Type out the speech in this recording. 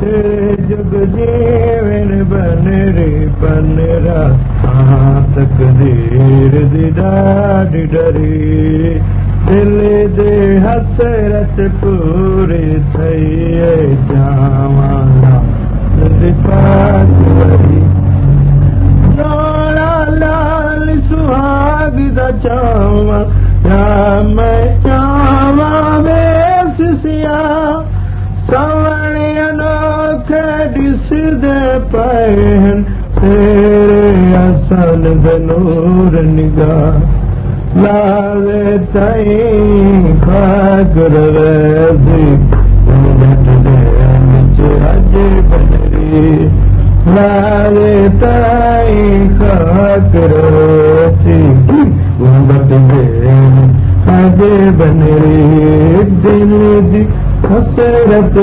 جيون بنري بنرا تڪدير دي ڏاڍي ڊري دل دي حسرت پوري لوڙا لال سهاگ دا چاوا लावे ताईं खाकर वैसी अज बनरी लावे ताईं वैसी गुंबद अज बनरी दिल दी हसरत